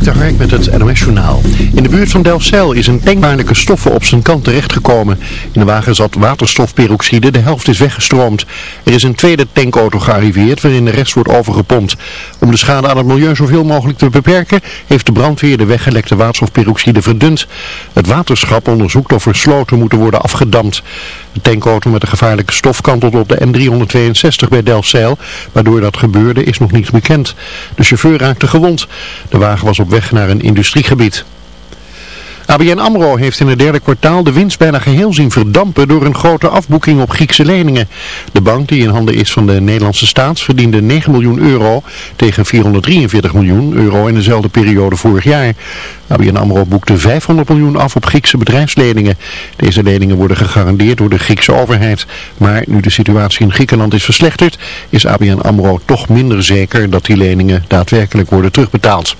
Dik de Hark met het NOS Journaal. In de buurt van Delfzijl is een tankbaarlijke stoffen op zijn kant terechtgekomen. In de wagen zat waterstofperoxide, de helft is weggestroomd. Er is een tweede tankauto gearriveerd waarin de rest wordt overgepompt. Om de schade aan het milieu zoveel mogelijk te beperken heeft de brandweer de weggelekte waterstofperoxide verdund. Het waterschap onderzoekt of er sloten moeten worden afgedamd. De tankauto met de gevaarlijke stof kantelde op de N362 bij Delfzijl. Waardoor dat gebeurde is nog niets bekend. De chauffeur raakte gewond. De wagen was op weg naar een industriegebied. ABN AMRO heeft in het derde kwartaal de winst bijna geheel zien verdampen door een grote afboeking op Griekse leningen. De bank die in handen is van de Nederlandse staat verdiende 9 miljoen euro tegen 443 miljoen euro in dezelfde periode vorig jaar. ABN AMRO boekte 500 miljoen af op Griekse bedrijfsleningen. Deze leningen worden gegarandeerd door de Griekse overheid. Maar nu de situatie in Griekenland is verslechterd, is ABN AMRO toch minder zeker dat die leningen daadwerkelijk worden terugbetaald.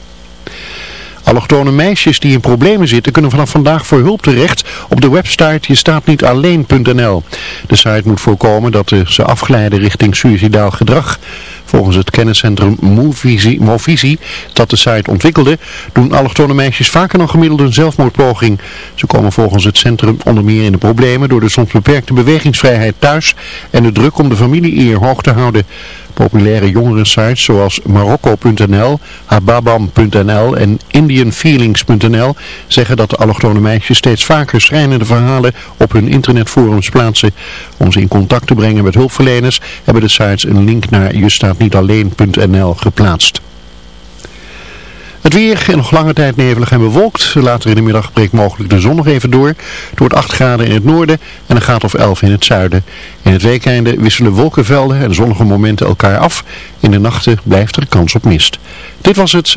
Allochtone meisjes die in problemen zitten kunnen vanaf vandaag voor hulp terecht op de website jestaatnietalleen.nl. De site moet voorkomen dat ze afglijden richting suicidaal gedrag. Volgens het kenniscentrum Movisie, dat de site ontwikkelde, doen allochtone meisjes vaker dan gemiddeld een zelfmoordpoging. Ze komen volgens het centrum onder meer in de problemen door de soms beperkte bewegingsvrijheid thuis en de druk om de familie-eer hoog te houden. Populaire jongerensites zoals Marokko.nl, Hababam.nl en Indianfeelings.nl zeggen dat de allochtone meisjes steeds vaker schrijnende verhalen op hun internetforums plaatsen. Om ze in contact te brengen met hulpverleners hebben de sites een link naar jestaatnietalleen.nl geplaatst. Het weer en nog lange tijd nevelig en bewolkt. Later in de middag breekt mogelijk de zon nog even door. Het wordt 8 graden in het noorden en een graad of 11 in het zuiden. In het weekende wisselen wolkenvelden en zonnige momenten elkaar af. In de nachten blijft er kans op mist. Dit was het...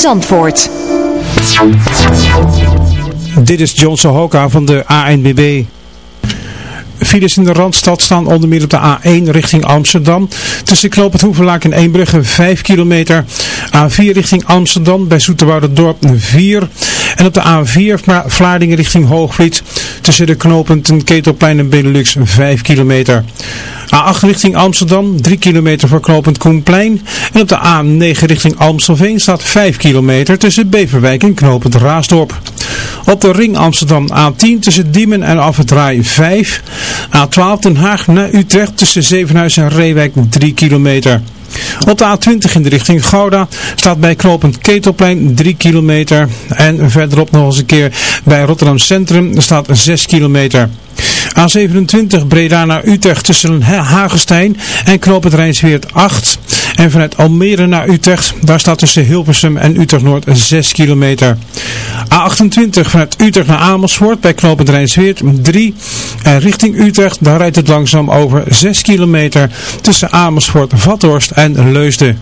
Zandvoort. Dit is John Sohoka van de ANBB. Files in de Randstad staan onder meer op de A1 richting Amsterdam. Tussen Knoop het Hoevenlaak en Eembrugge 5 kilometer. A4 richting Amsterdam bij Dorp 4. En op de A4 Vlaardingen richting Hoogvliet. Tussen de knooppunten Ketelplein en Benelux 5 kilometer. A8 richting Amsterdam, 3 kilometer voor knooppunt Koenplein. En op de A9 richting Amstelveen staat 5 kilometer tussen Beverwijk en knooppunt Raasdorp. Op de ring Amsterdam A10 tussen Diemen en Afetraai 5. A12 Den Haag naar Utrecht tussen Zevenhuis en Reewijk 3 kilometer. Op de A20 in de richting Gouda staat bij knooppunt Ketelplein 3 kilometer. En verderop nog eens een keer bij Rotterdam Centrum staat 6 kilometer. A27 Breda naar Utrecht tussen Hagestein en knooppunt Rijnsweert 8. En vanuit Almere naar Utrecht, daar staat tussen Hilversum en Utrecht Noord 6 kilometer. A28 vanuit Utrecht naar Amersfoort bij knooppunt Rijnsweert 3. En richting Utrecht, daar rijdt het langzaam over 6 kilometer tussen Amersfoort, Vathorst en Leusden.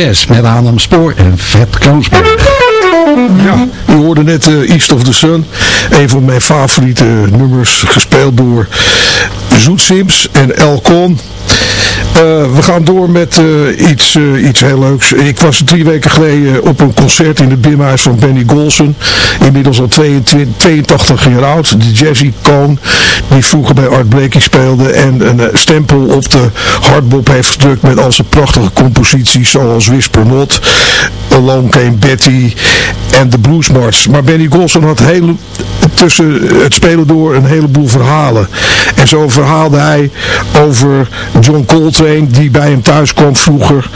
Jazz met Adam Spoor en Fred Kroonsberg. Ja, u hoorde net uh, East of the Sun. Een van mijn favoriete nummers gespeeld door Zoet Sims en El Con. Uh, we gaan door met uh, iets, uh, iets heel leuks. Ik was drie weken geleden op een concert in het bimhuis van Benny Golson. Inmiddels al 22, 82 jaar oud. De jazz-icoon die vroeger bij Art Blakey speelde. En een stempel op de hardbop heeft gedrukt met al zijn prachtige composities zoals Whisper Not, Alone Came Betty en de Blues March. Maar Benny Golson had heel, tussen het spelen door een heleboel verhalen. En zo verhaalde hij over John Coltrane die bij hem thuis kwam vroeger.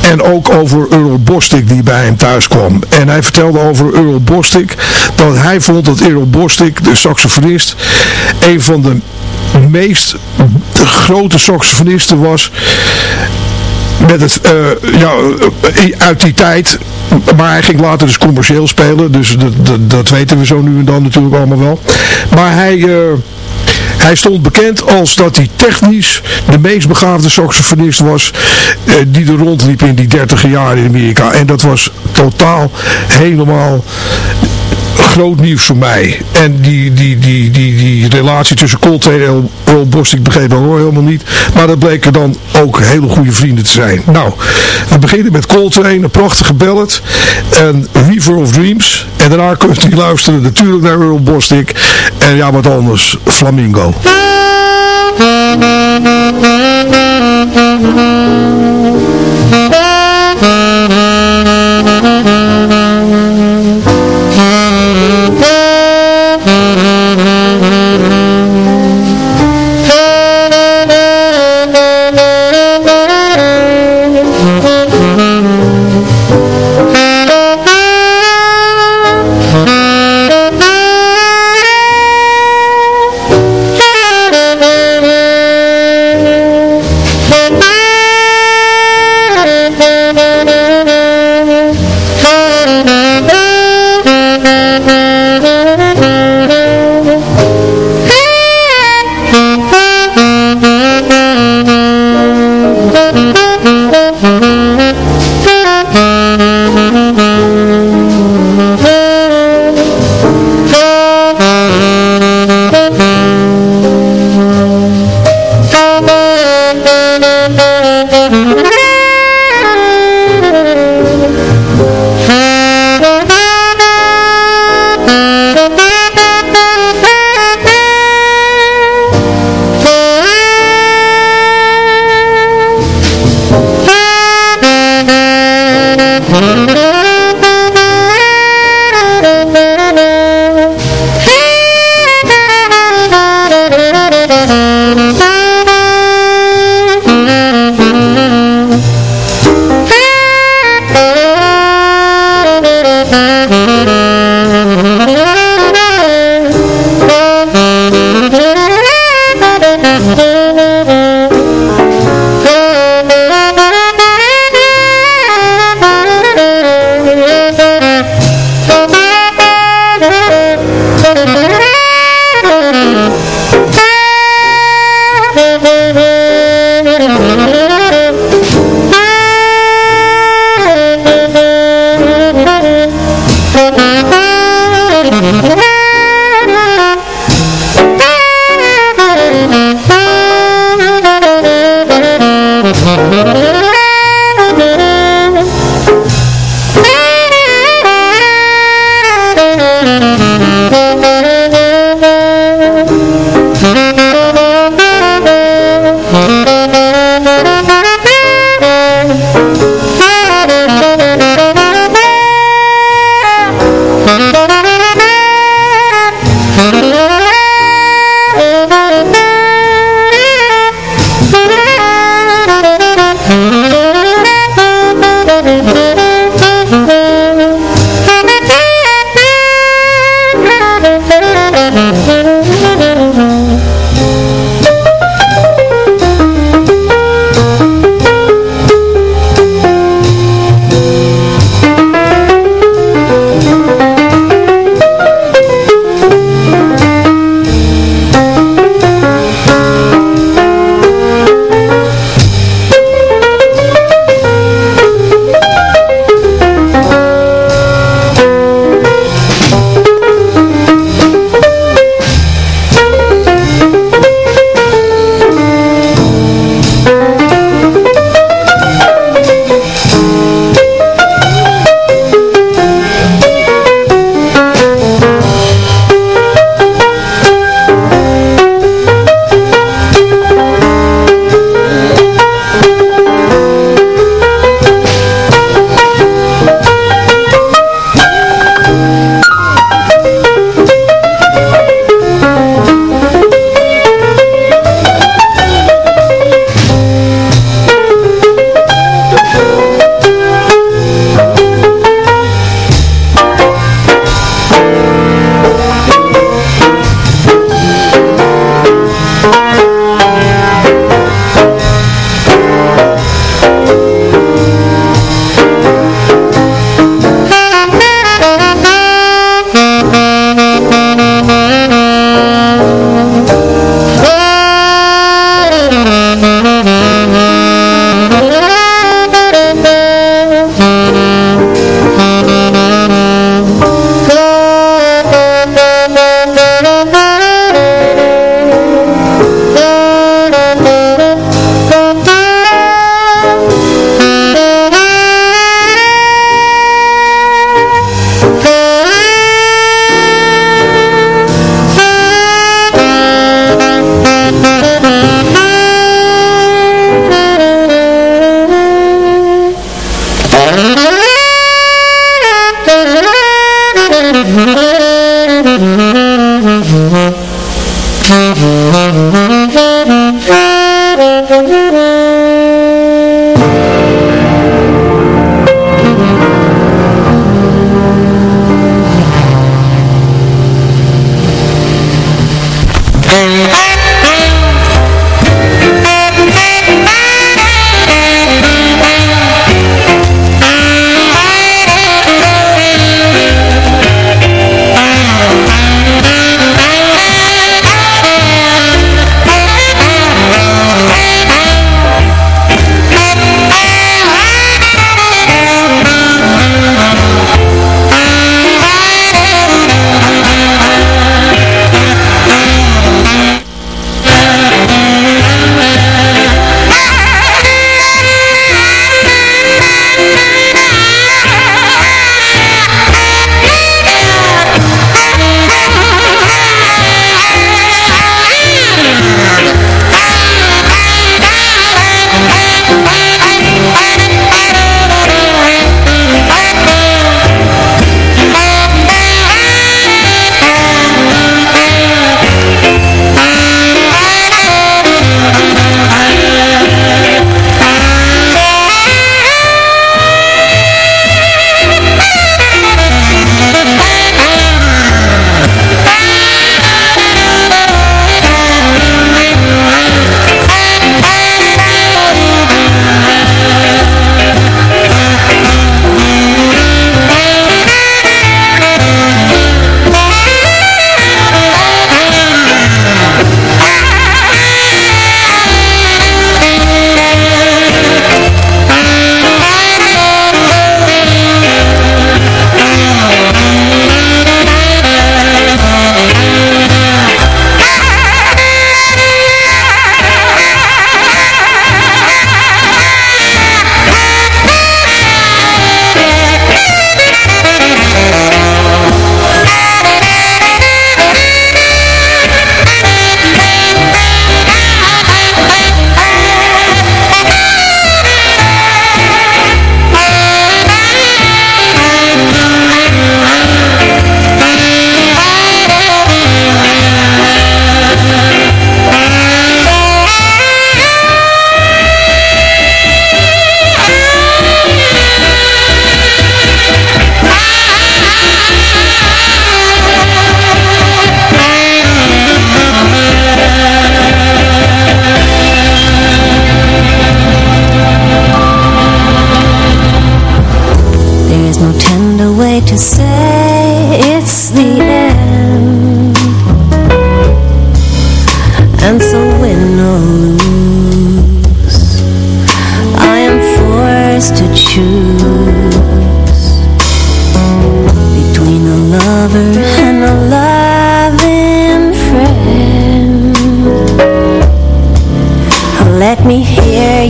En ook over Earl Bostic die bij hem thuis kwam. En hij vertelde over Earl Bostic dat hij vond dat Earl Bostic, de saxofonist, een van de meest grote saxofonisten was met het, uh, ja, uit die tijd. Maar hij ging later dus commercieel spelen. Dus dat, dat, dat, weten we zo nu en dan natuurlijk allemaal wel. Maar hij... Uh, hij stond bekend als dat hij technisch de meest begaafde saxofonist was die er rondliep in die 30 jaar in Amerika. En dat was totaal helemaal groot nieuws voor mij. En die, die, die, die, die relatie tussen Coltrane en Earl Bostic begreep ik helemaal niet. Maar dat bleken dan ook hele goede vrienden te zijn. Nou, we beginnen met Coltrane, een prachtige ballad. En River of Dreams. En daarna kunt u luisteren natuurlijk naar Earl Bostic. En ja, wat anders, Flamingo.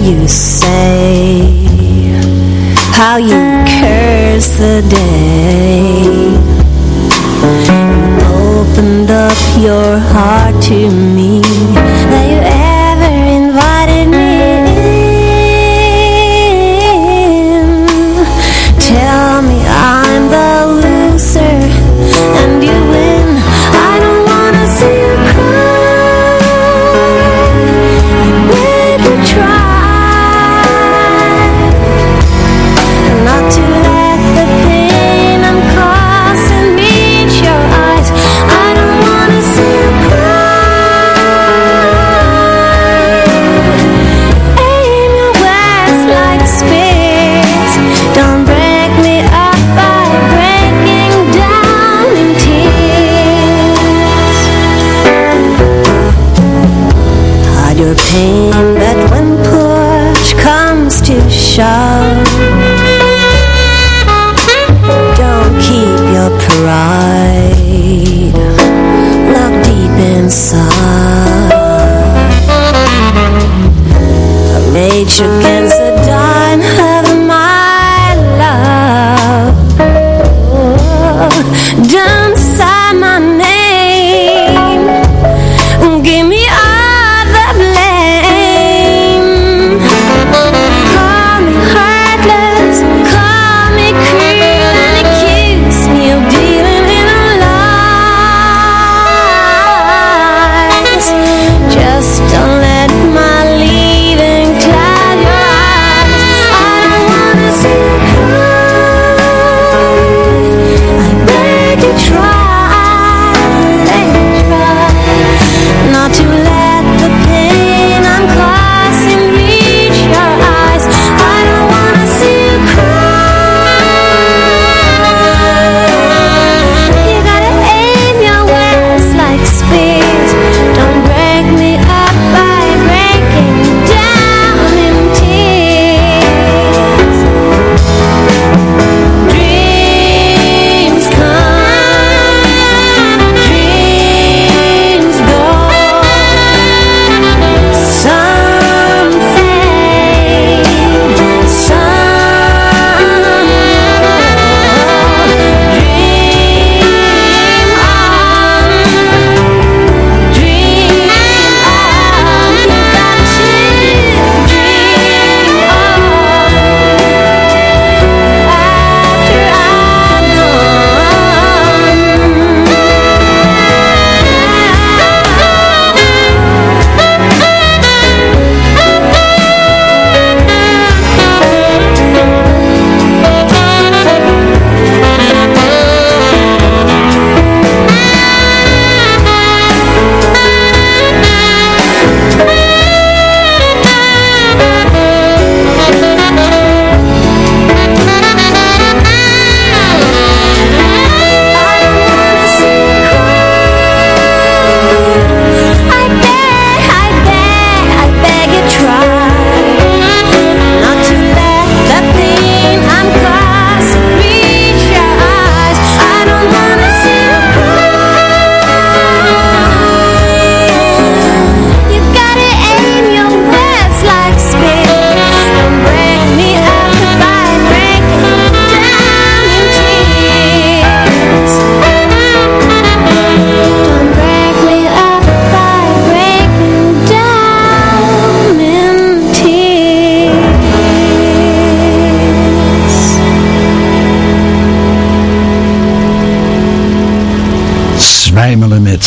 You say how you curse the day. You opened up your heart to me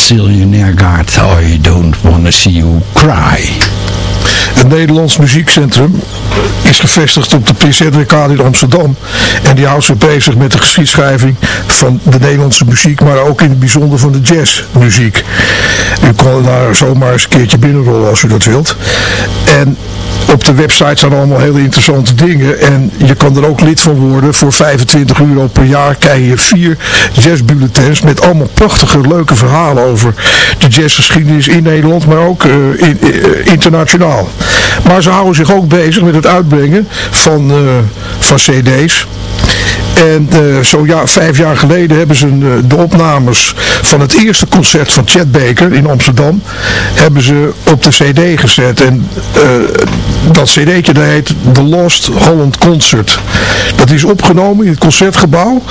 Sylvia Nergaard. I don't wanna see you cry. Het Nederlands Muziekcentrum is gevestigd op de PZWK in Amsterdam. En die houdt zich bezig met de geschiedschrijving van de Nederlandse muziek, maar ook in het bijzonder van de jazzmuziek. U kan daar zomaar eens een keertje binnenrollen als u dat wilt. En op de website staan allemaal hele interessante dingen. En je kan er ook lid van worden. Voor 25 euro per jaar krijg je vier jazzbulletins met allemaal prachtige, leuke verhalen over de jazzgeschiedenis in Nederland, maar ook eh, eh, internationaal. Maar ze houden zich ook bezig met het uitbrengen van, eh, van cd's. En eh, zo ja, vijf jaar geleden hebben ze eh, de opnames van het eerste concert van Chet Baker in Amsterdam hebben ze op de cd gezet. En eh, dat cd'tje dat heet The Lost Holland Concert. Dat is opgenomen in het Concertgebouw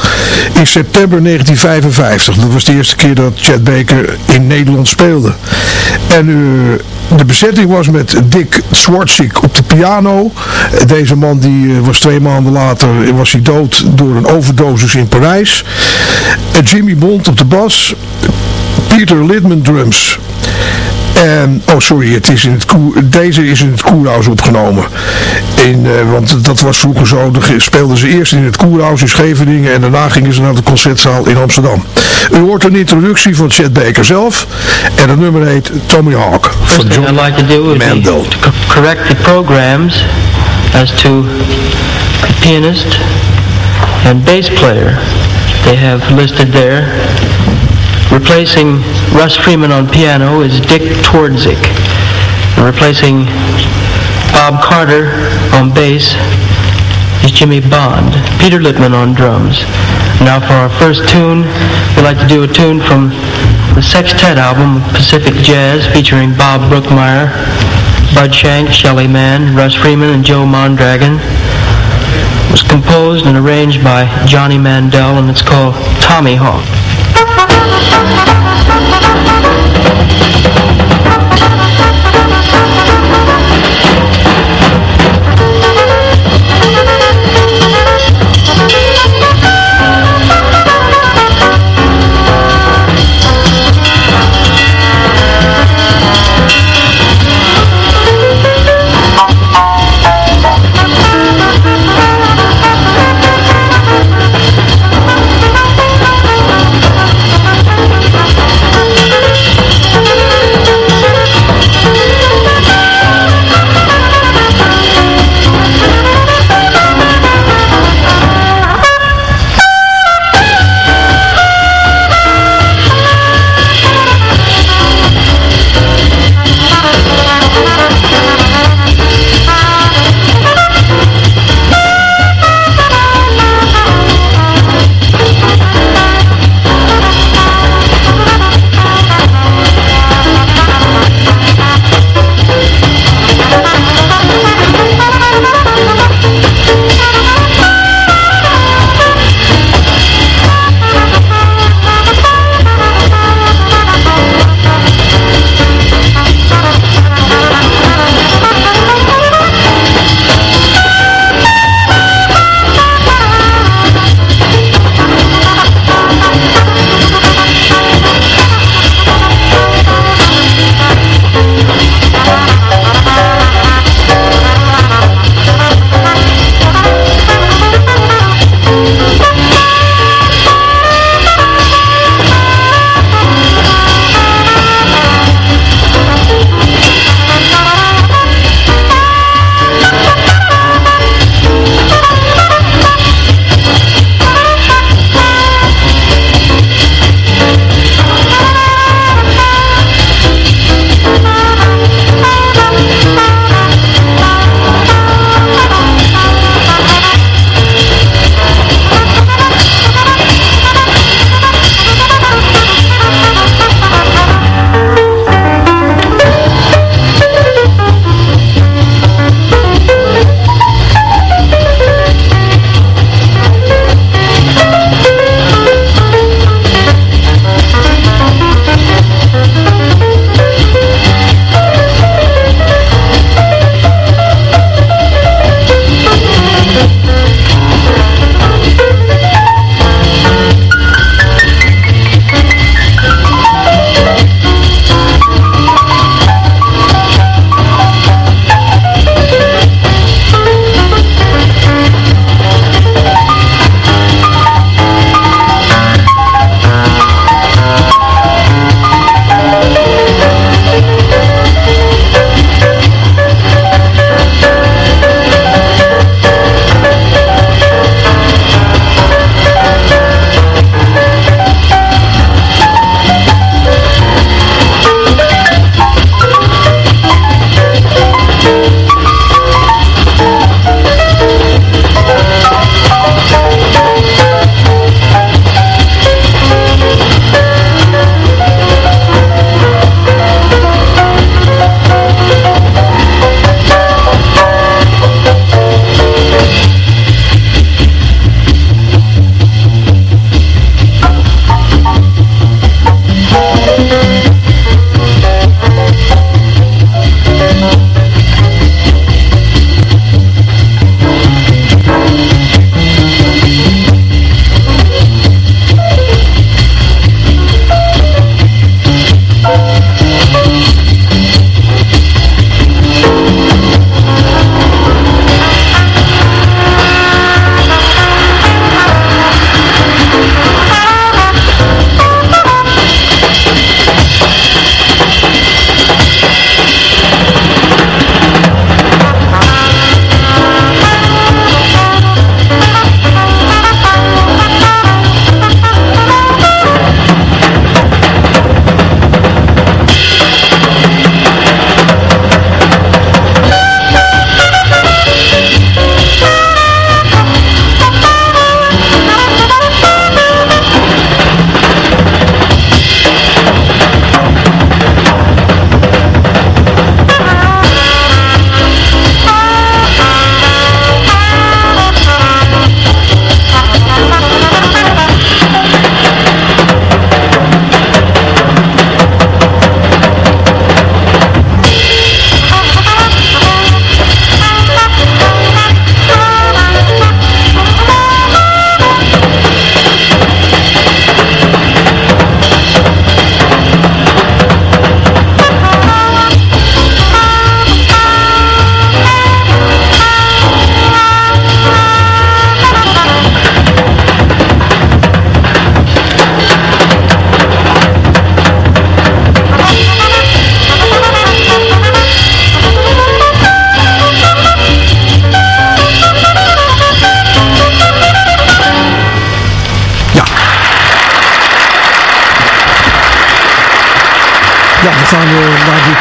in september 1955. Dat was de eerste keer dat Chet Baker in Nederland speelde. En uh, de bezetting was met Dick Swartzik op de piano. Deze man die uh, was twee maanden later was hij dood door een overdosis in Parijs. En Jimmy Bond op de bas. Peter Lidman drums. En, oh sorry, het is in het koer, deze is in het Koerhuis opgenomen. In, uh, want dat was vroeger zo, de, speelden ze eerst in het Koerhuis in Scheveningen en daarna gingen ze naar de Concertzaal in Amsterdam. U hoort een introductie van Chet Baker zelf en het nummer heet Tommy Hawk van John I'd like to do would Mandel. be to co- correct the programs as to the pianist and bass player. They have listed there. Replacing Russ Freeman on piano is Dick Twardzik. And replacing Bob Carter on bass is Jimmy Bond. Peter Littman on drums. Now for our first tune, we'd like to do a tune from the Sextet album, Pacific Jazz, featuring Bob Brookmeyer, Bud Shank, Shelley Mann, Russ Freeman, and Joe Mondragon. Composed and arranged by Johnny Mandel, and it's called Tommy Hawk.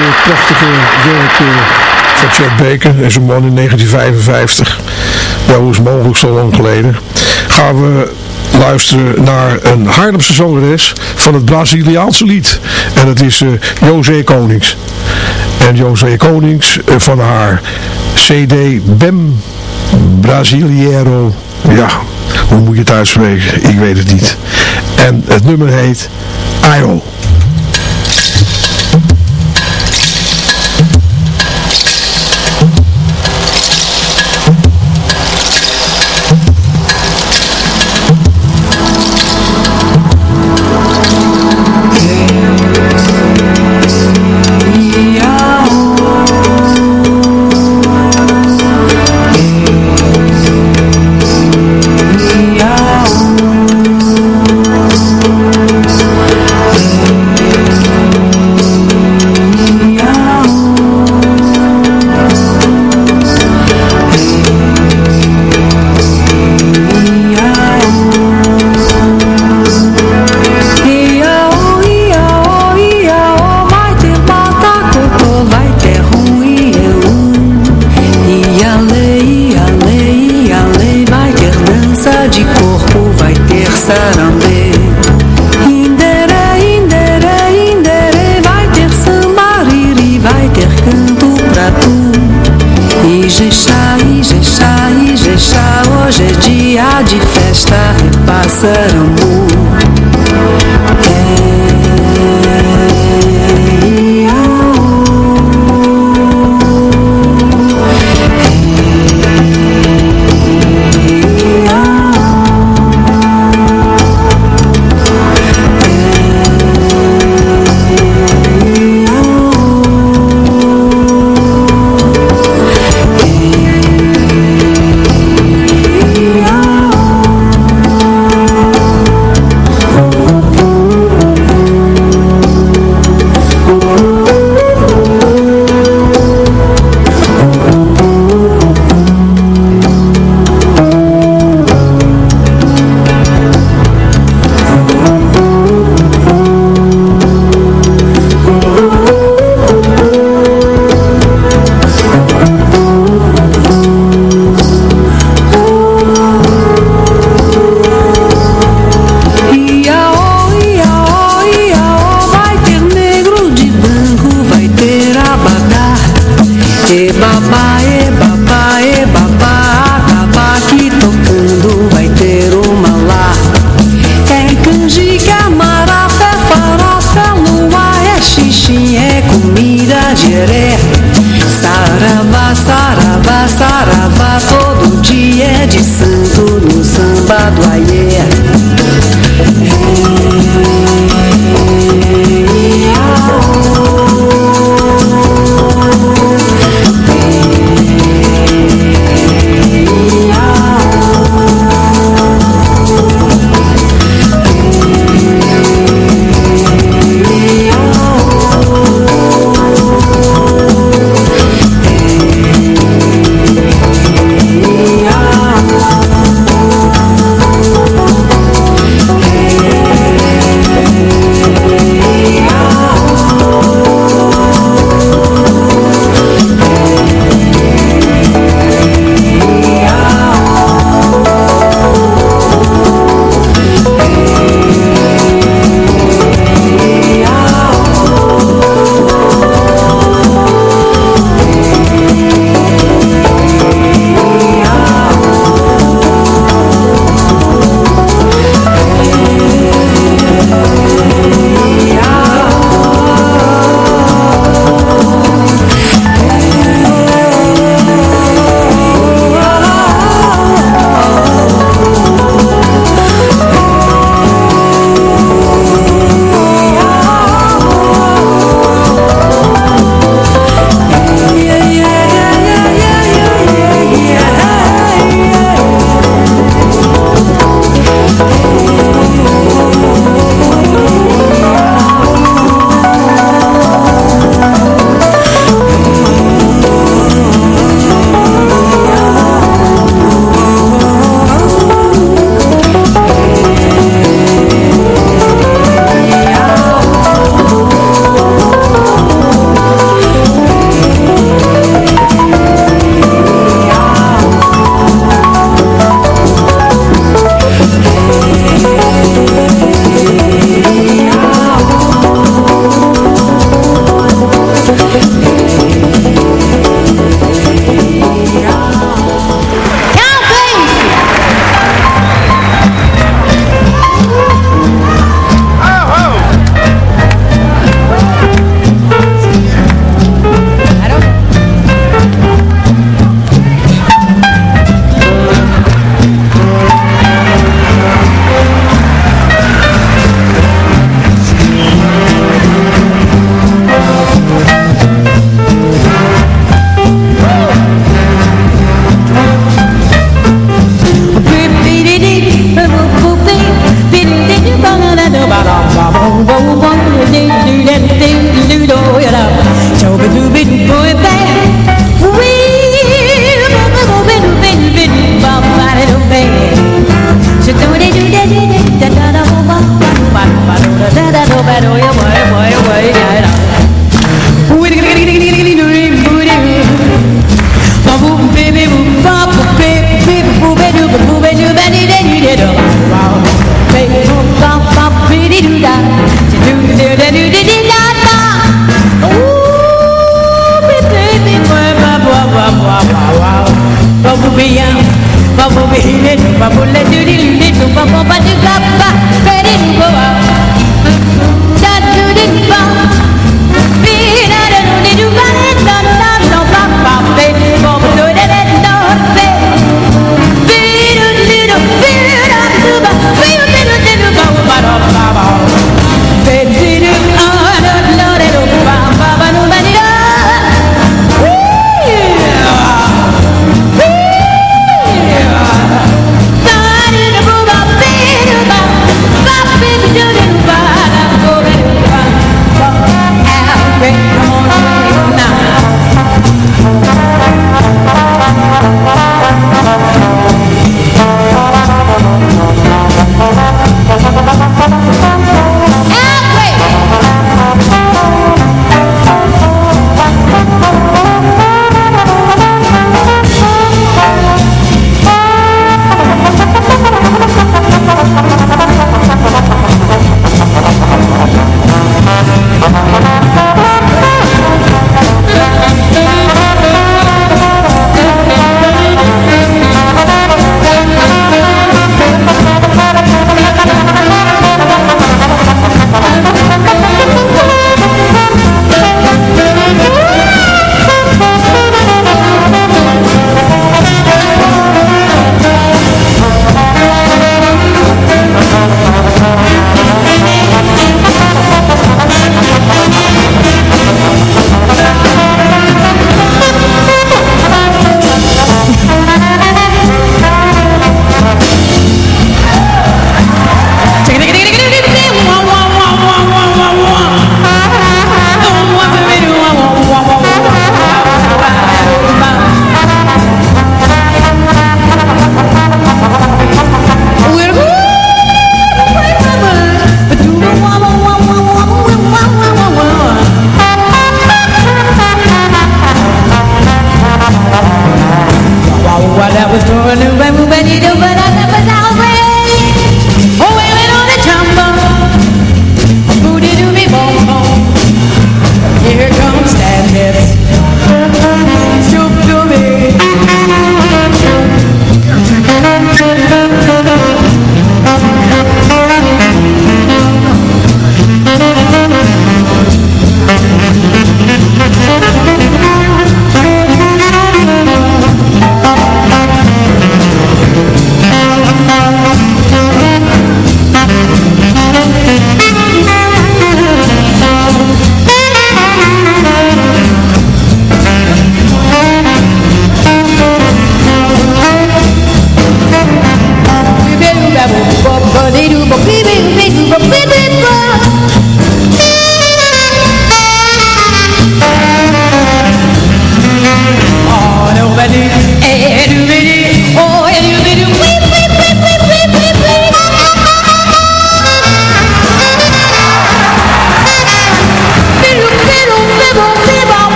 Prachtige werk eh, van Chet Baker en zijn man in 1955. Ja, hoe is mogelijk zo lang geleden? Gaan we luisteren naar een Haarlemse zangeres van het Braziliaanse lied. En dat is eh José Konings. En José Konings eh, van haar CD Bem Brasileiro. Ja, hoe moet je het uitspreken? Ik weet het niet. En het nummer heet Ayo. E Bom, bom,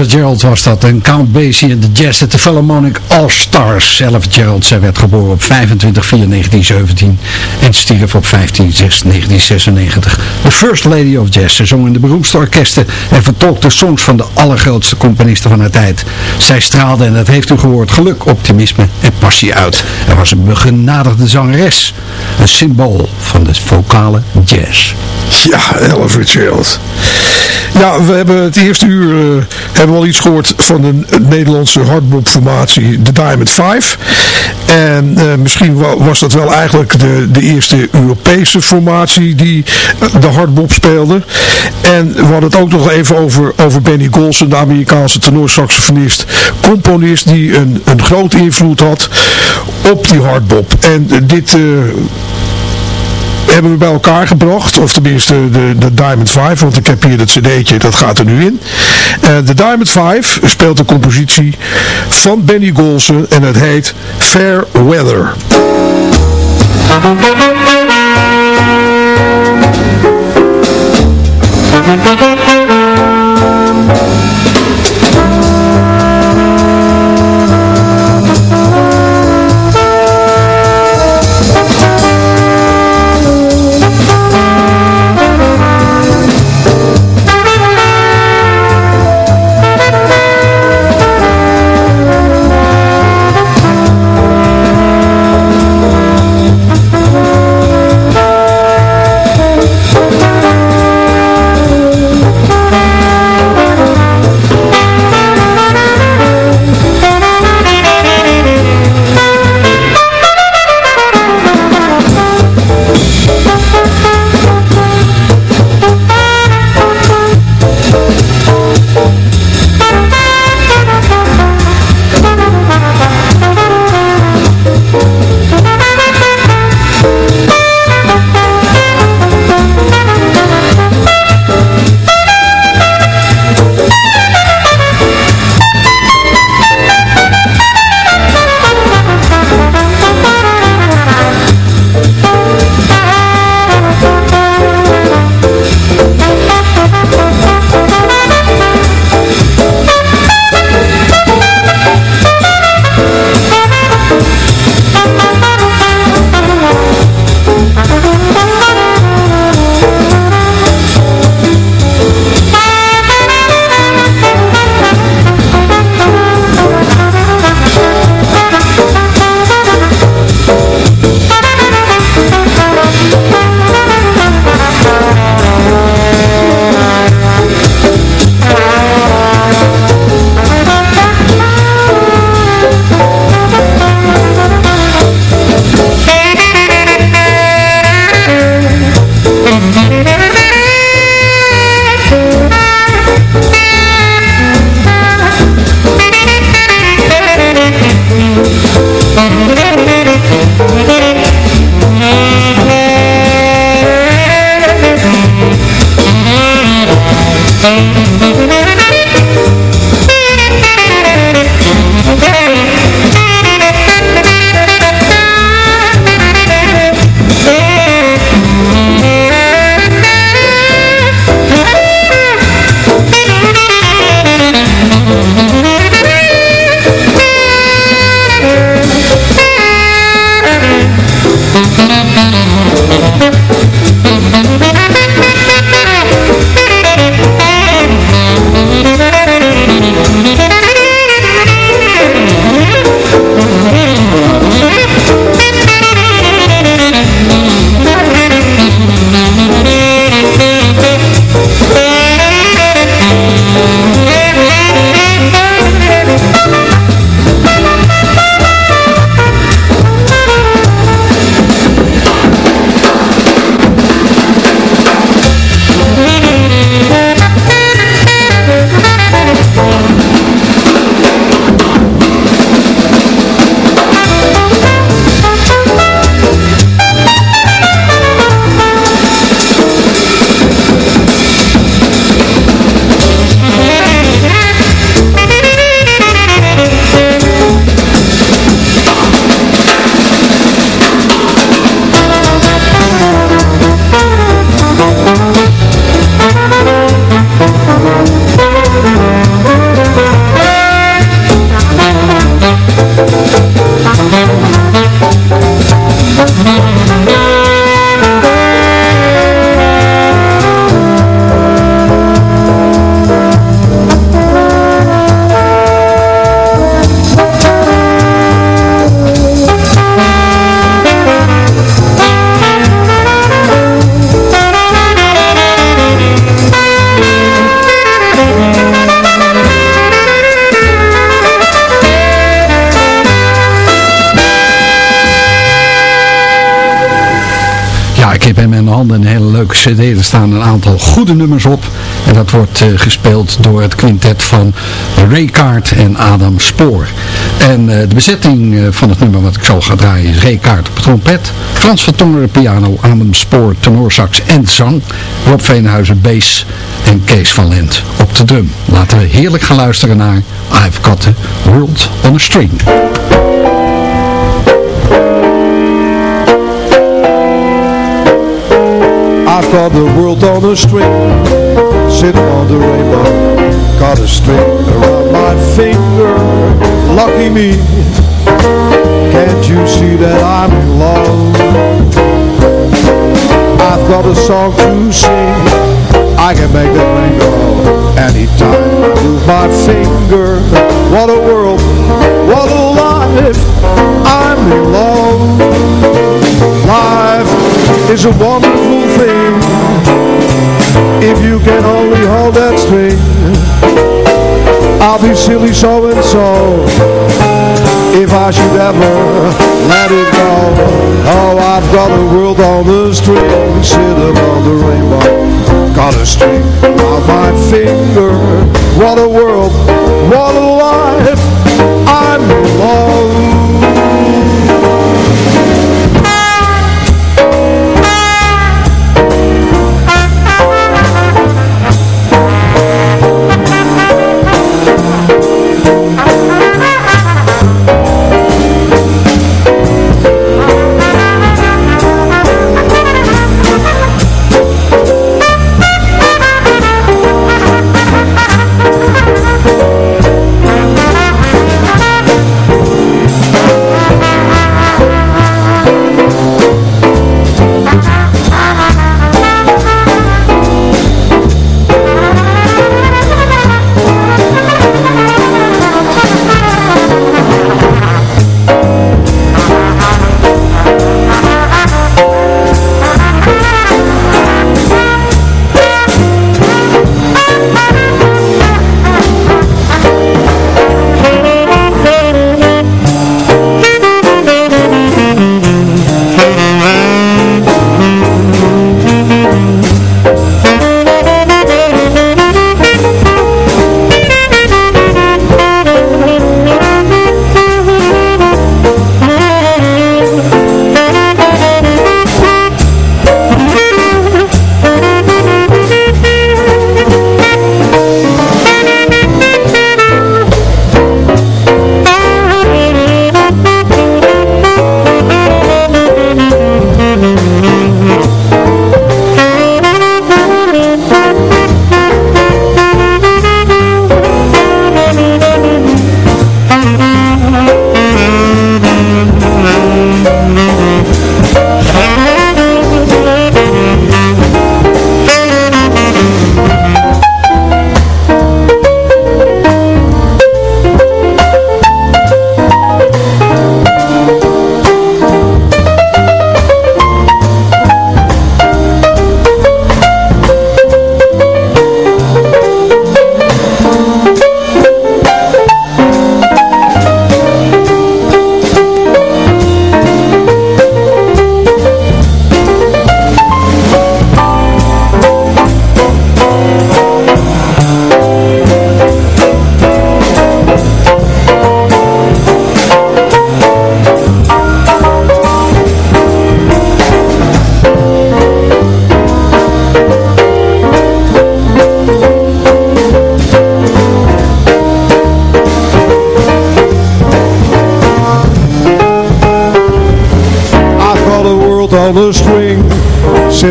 Ella Fitzgerald was dat. En Count Basie en de Jazz at the Philharmonic All-Stars. Ella Fitzgerald, zij werd geboren op 25 4 1917 en stierf op 15 6 1996. The First Lady of Jazz. Ze zong in de beroemdste orkesten en vertolkte songs van de allergrootste componisten van haar tijd. Zij straalde, en dat heeft u gehoord, geluk, optimisme en passie uit. Er was een begenadigde zangeres. Een symbool van de vocale jazz. Ja, Ella Fitzgerald. Ja, we hebben het eerste uur eh, hebben we al iets gehoord van de Nederlandse hardbopformatie, de Diamond 5. En eh, misschien wa- was dat wel eigenlijk de, de eerste Europese formatie die eh, de hardbop speelde. En we hadden het ook nog even over, over Benny Golson, de Amerikaanse tenorsaxofonist, componist die een, een groot invloed had op die hardbop. En dit... eh, hebben we bij elkaar gebracht. Of tenminste de, de Diamond 5. Want ik heb hier het cd'tje, dat gaat er nu in. Eh, de Diamond 5 speelt een compositie van Benny Golson. En het heet Fair Weather. Thank cd. Er staan een aantal goede nummers op. En dat wordt eh, gespeeld door het quintet van Ray Kaart en Adam Spoor. En eh, de bezetting eh, van het nummer wat ik zal gaan draaien is Ray Kaart op trompet. Frans van Tongeren piano, Adam Spoor tenorsax en zang. Rob Veenhuizen bass en Kees van Lent op de drum. Laten we heerlijk gaan luisteren naar I've Got the World on a String. I've got the world on a string, sitting on the rainbow. Got a string around my finger, lucky me. Can't you see that I'm in love? I've got a song to sing, I can make that rain go anytime. Move my finger, what a world, what a life. I'm in love. Life is a wonderful thing If you can only hold that string I'll be silly so and so. If I should ever let it go Oh, I've got a world on the string Sitting on the rainbow Got a string around my finger. What a world, what a life I'm in love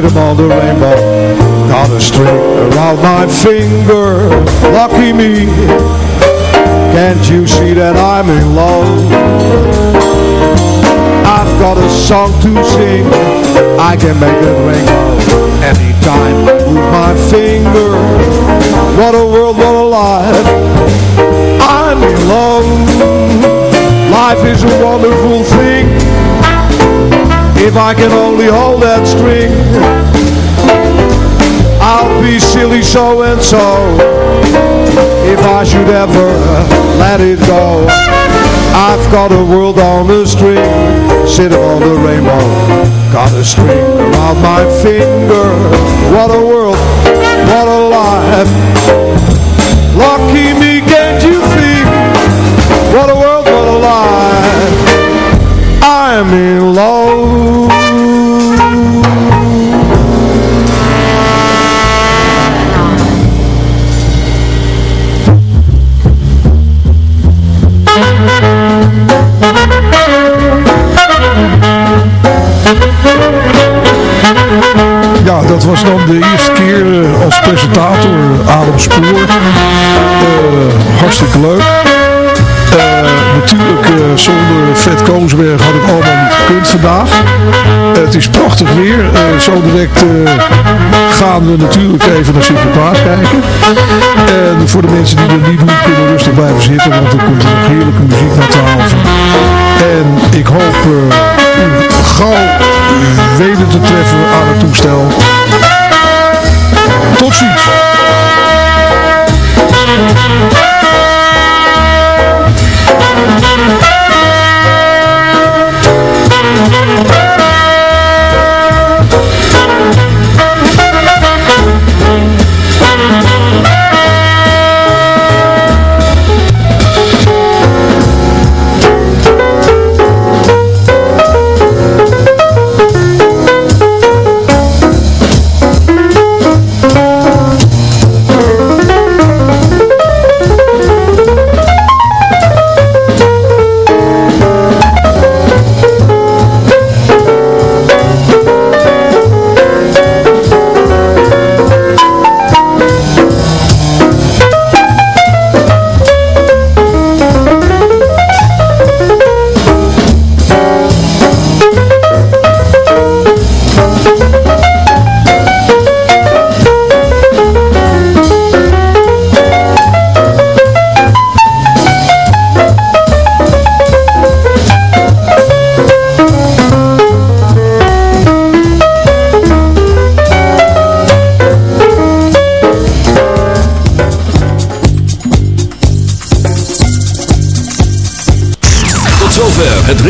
Sit 'em on the rainbow. Got a string around my finger Lucky me. Can't you see that I'm in love? I've got a song to sing. I can make it ring Anytime I move my finger. What a world, what a life. I'm in love. Life is a wonderful thing if I can only hold that string I'll be silly so and so If I should ever let it go I've got a world on a string, sitting on the rainbow. Got a string around my finger. What a world, what a life. Lucky me, dat was dan de eerste keer eh, als presentator Adam Spoor. Eh, hartstikke leuk. Eh, natuurlijk zonder Vet Koonsberg had ik allemaal niet gekund vandaag. het is prachtig weer. Zo direct gaan we natuurlijk even naar Sinterklaas kijken. En voor de mensen die dat niet doen, kunnen rustig blijven zitten, want er komt nog heerlijke muziek naar 12. En ik hoop gauw weder te treffen aan het toestel. Tot ziens.